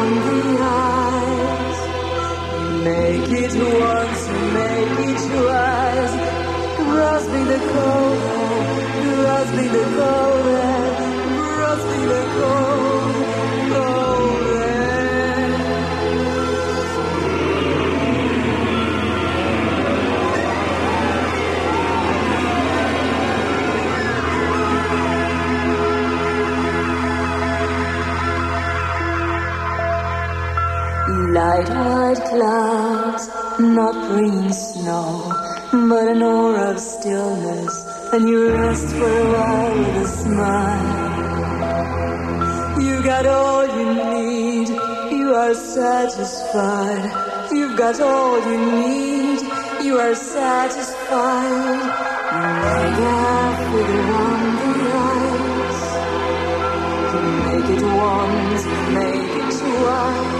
figure on the ice. Make it once, make it twice. Grasping the cold Light white clouds, not bringing snow, but an aura of stillness, and you rest for a while with a smile. You got all you need, you are satisfied. You've got all you need, you are satisfied. Make a figure on the the ice. Make it once, make it twice.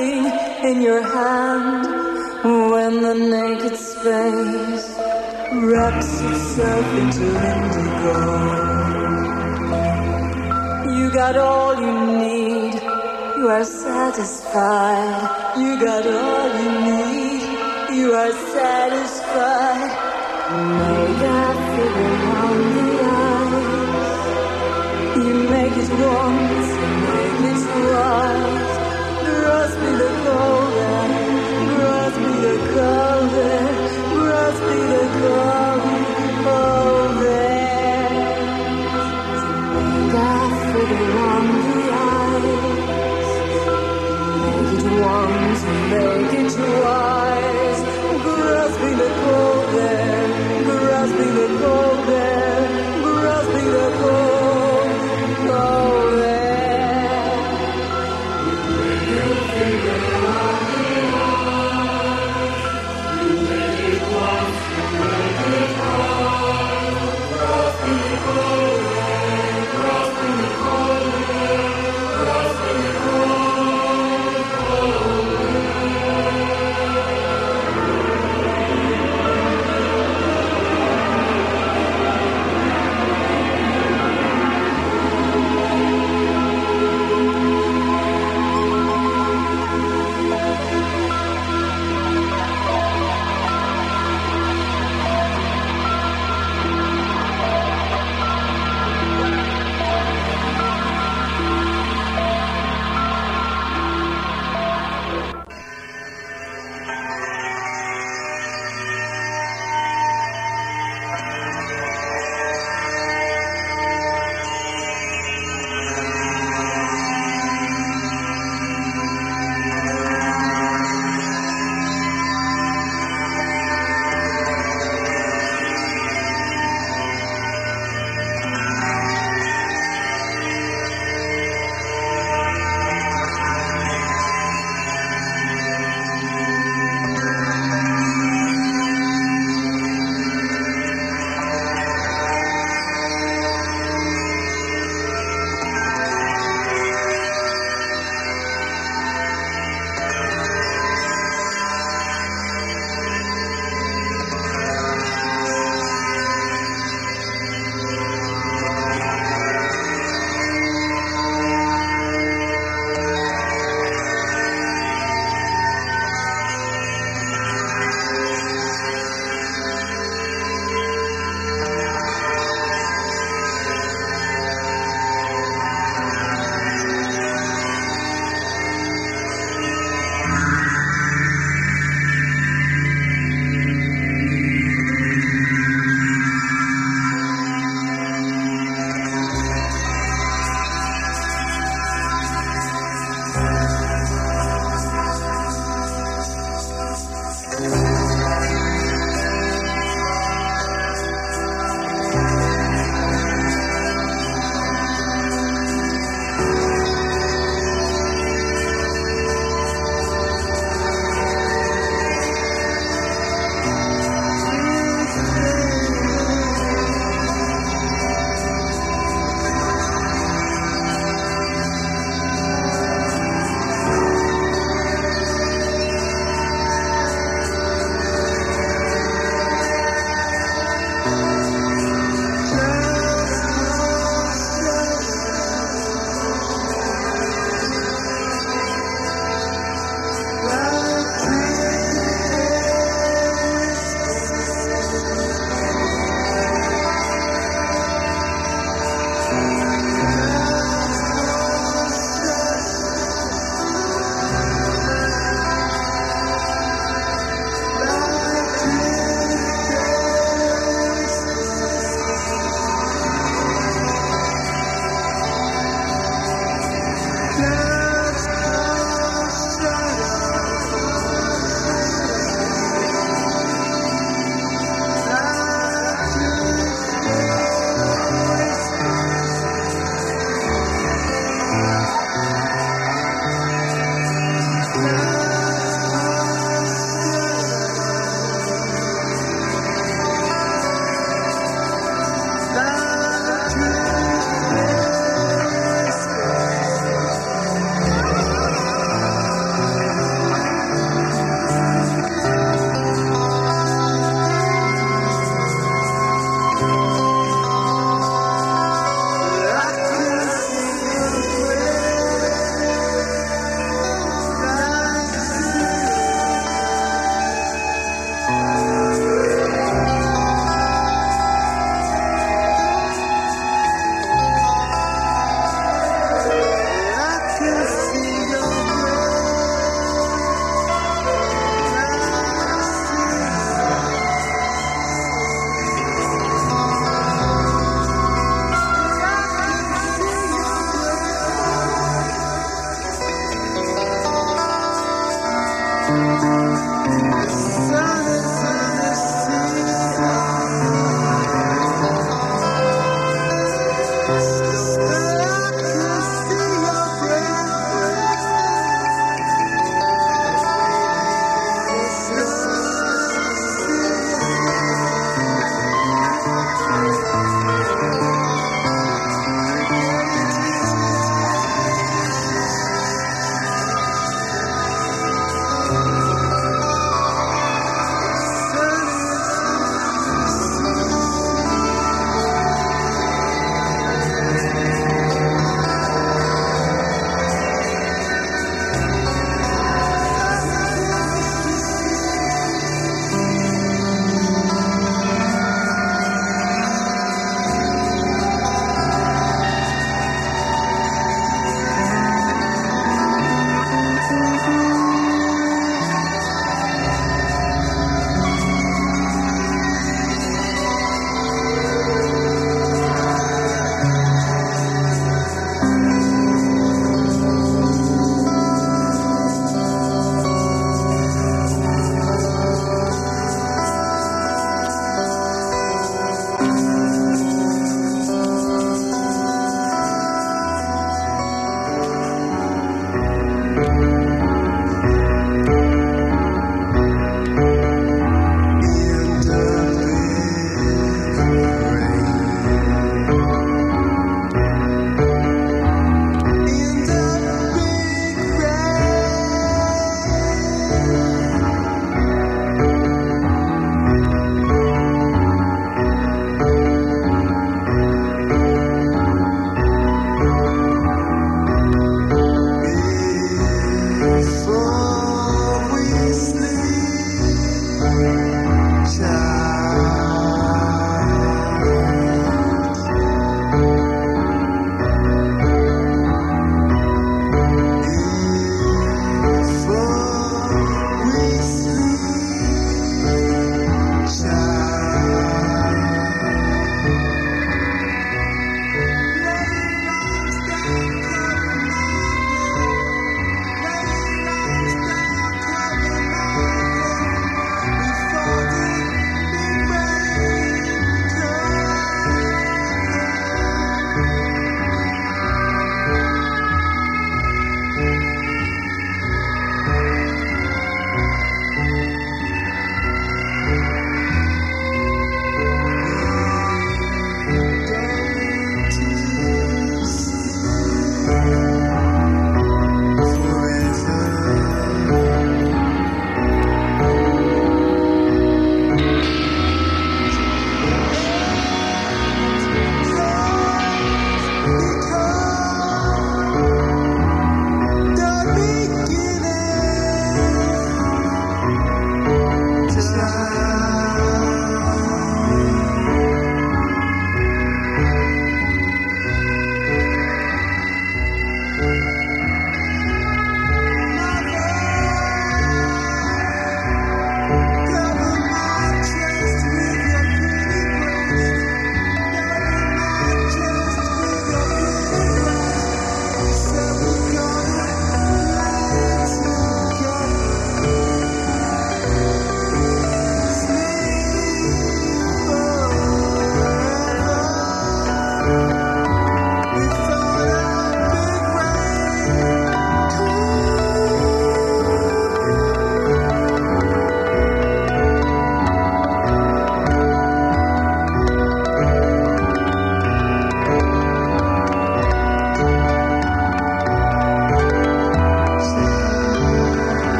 in your hand when the naked space wraps itself into indigo. You got all you need, you are satisfied. You got all you need, you are satisfied. Make a figure on the ice. You make it once,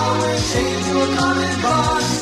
We're chained to common bond.